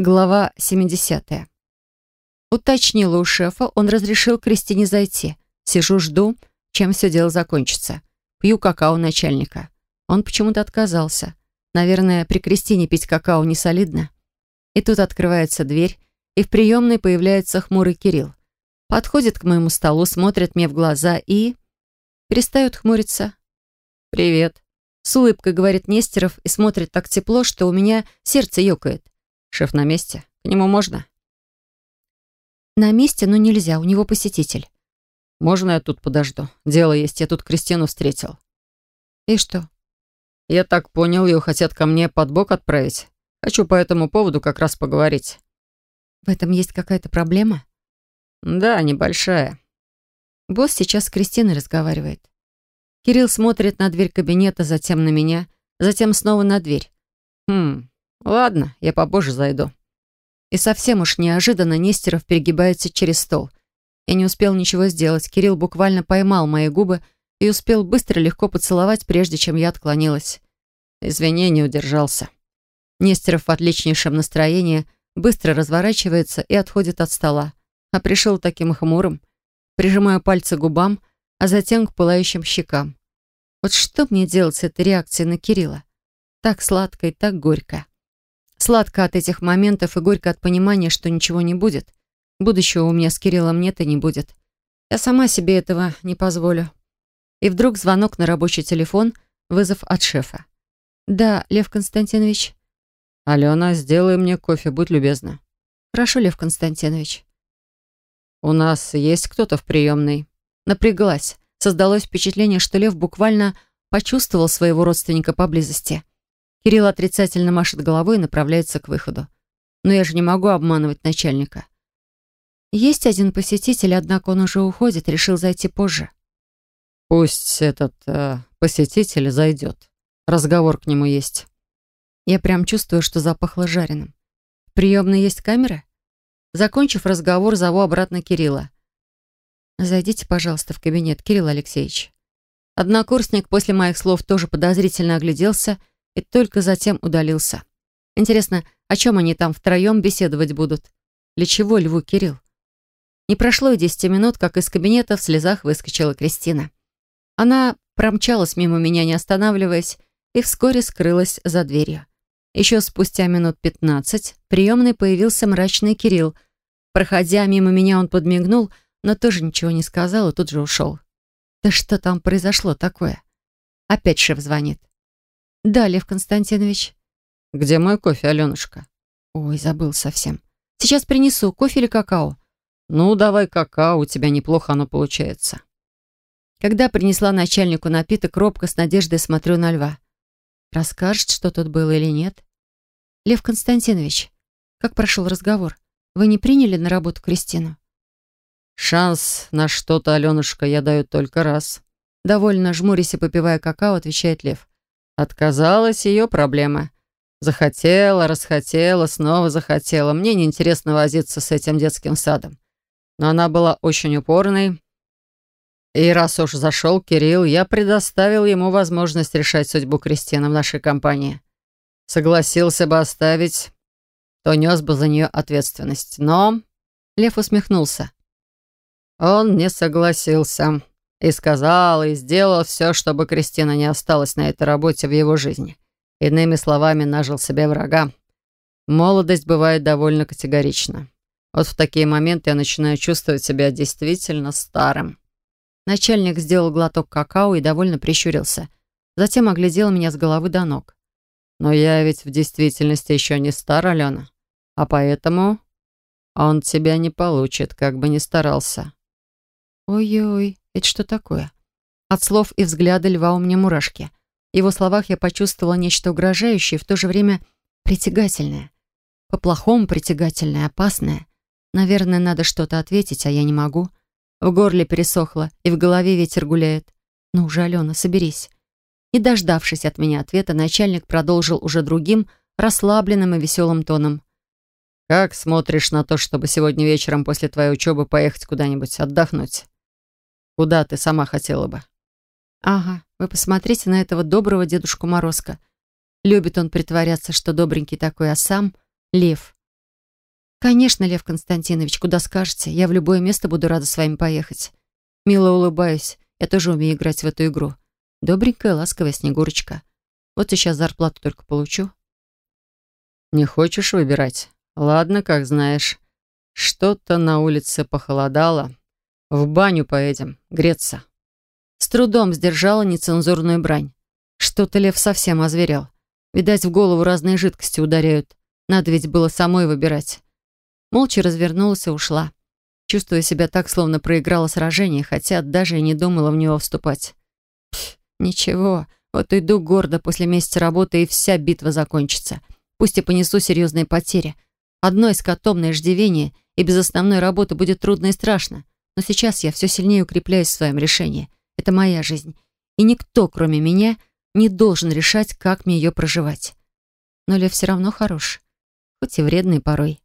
Глава 70. Уточнила у шефа, он разрешил Кристине зайти. Сижу, жду, чем все дело закончится. Пью какао начальника. Он почему-то отказался. Наверное, при Кристине пить какао не солидно. И тут открывается дверь, и в приемной появляется хмурый Кирилл. Подходит к моему столу, смотрит мне в глаза и... Перестает хмуриться. «Привет», — с улыбкой говорит Нестеров и смотрит так тепло, что у меня сердце ёкает. Шеф на месте. К нему можно? На месте, но нельзя. У него посетитель. Можно я тут подожду? Дело есть. Я тут Кристину встретил. И что? Я так понял, ее хотят ко мне под бок отправить. Хочу по этому поводу как раз поговорить. В этом есть какая-то проблема? Да, небольшая. Босс сейчас с Кристиной разговаривает. Кирилл смотрит на дверь кабинета, затем на меня, затем снова на дверь. Хм, «Ладно, я попозже зайду». И совсем уж неожиданно Нестеров перегибается через стол. Я не успел ничего сделать. Кирилл буквально поймал мои губы и успел быстро легко поцеловать, прежде чем я отклонилась. Извини, не удержался. Нестеров в отличнейшем настроении быстро разворачивается и отходит от стола. А пришел таким хмурым. Прижимаю пальцы к губам, а затем к пылающим щекам. Вот что мне делать с этой реакцией на Кирилла? Так сладко и так горько. Сладко от этих моментов и горько от понимания, что ничего не будет. Будущего у меня с Кириллом нет и не будет. Я сама себе этого не позволю. И вдруг звонок на рабочий телефон, вызов от шефа. «Да, Лев Константинович». «Алена, сделай мне кофе, будь любезна». «Хорошо, Лев Константинович». «У нас есть кто-то в приемной?» Напряглась. Создалось впечатление, что Лев буквально почувствовал своего родственника поблизости. Кирилл отрицательно машет головой и направляется к выходу. Но я же не могу обманывать начальника. Есть один посетитель, однако он уже уходит, решил зайти позже. Пусть этот э, посетитель зайдет. Разговор к нему есть. Я прям чувствую, что запахло жареным. В приемной есть камера? Закончив разговор, зову обратно Кирилла. «Зайдите, пожалуйста, в кабинет, Кирилл Алексеевич». Однокурсник после моих слов тоже подозрительно огляделся и только затем удалился. Интересно, о чем они там втроем беседовать будут? Для чего Льву Кирилл? Не прошло и десяти минут, как из кабинета в слезах выскочила Кристина. Она промчалась мимо меня, не останавливаясь, и вскоре скрылась за дверью. Еще спустя минут пятнадцать в приемной появился мрачный Кирилл. Проходя мимо меня, он подмигнул, но тоже ничего не сказал и тут же ушел. Да что там произошло такое? Опять шеф звонит. «Да, Лев Константинович». «Где мой кофе, Аленушка?» «Ой, забыл совсем. Сейчас принесу. Кофе или какао?» «Ну, давай какао, у тебя неплохо оно получается». Когда принесла начальнику напиток, робко с надеждой смотрю на льва. Расскажет, что тут было или нет? «Лев Константинович, как прошел разговор? Вы не приняли на работу Кристину?» «Шанс на что-то, Аленушка, я даю только раз». Довольно жмурясь и попивая какао, отвечает Лев. Отказалась ее проблема. Захотела, расхотела, снова захотела. Мне неинтересно возиться с этим детским садом. Но она была очень упорной. И раз уж зашел Кирилл, я предоставил ему возможность решать судьбу Кристины в нашей компании. Согласился бы оставить, то нес бы за нее ответственность. Но Лев усмехнулся. Он не согласился. И сказал, и сделал все, чтобы Кристина не осталась на этой работе в его жизни. Иными словами, нажил себе врага. Молодость бывает довольно категорична. Вот в такие моменты я начинаю чувствовать себя действительно старым. Начальник сделал глоток какао и довольно прищурился. Затем оглядел меня с головы до ног. Но я ведь в действительности еще не стар, Алена. А поэтому он тебя не получит, как бы ни старался. Ой-ой, это что такое? От слов и взгляда льва у меня мурашки. В его словах я почувствовала нечто угрожающее в то же время притягательное. По-плохому притягательное, опасное. Наверное, надо что-то ответить, а я не могу. В горле пересохло, и в голове ветер гуляет. Ну уже, Алена, соберись. Не дождавшись от меня ответа, начальник продолжил уже другим, расслабленным и веселым тоном. «Как смотришь на то, чтобы сегодня вечером после твоей учебы поехать куда-нибудь отдохнуть?» Куда ты сама хотела бы?» «Ага, вы посмотрите на этого доброго дедушку Морозко. Любит он притворяться, что добренький такой, а сам — лев. «Конечно, Лев Константинович, куда скажете. Я в любое место буду рада с вами поехать». Мило улыбаюсь. Я тоже умею играть в эту игру. Добренькая, ласковая Снегурочка. Вот сейчас зарплату только получу. Не хочешь выбирать? Ладно, как знаешь. Что-то на улице похолодало. В баню поедем, греться. С трудом сдержала нецензурную брань. Что-то Лев совсем озверел. Видать, в голову разные жидкости ударяют. Надо ведь было самой выбирать. Молча развернулась и ушла. Чувствуя себя так, словно проиграла сражение, хотя даже и не думала в него вступать. Пф, ничего, вот иду гордо после месяца работы, и вся битва закончится. Пусть и понесу серьезные потери. Одно из котом на иждивение, и без основной работы будет трудно и страшно. Но сейчас я все сильнее укрепляюсь в своем решении. Это моя жизнь. И никто, кроме меня, не должен решать, как мне ее проживать. Но Лев все равно хорош, хоть и вредный порой.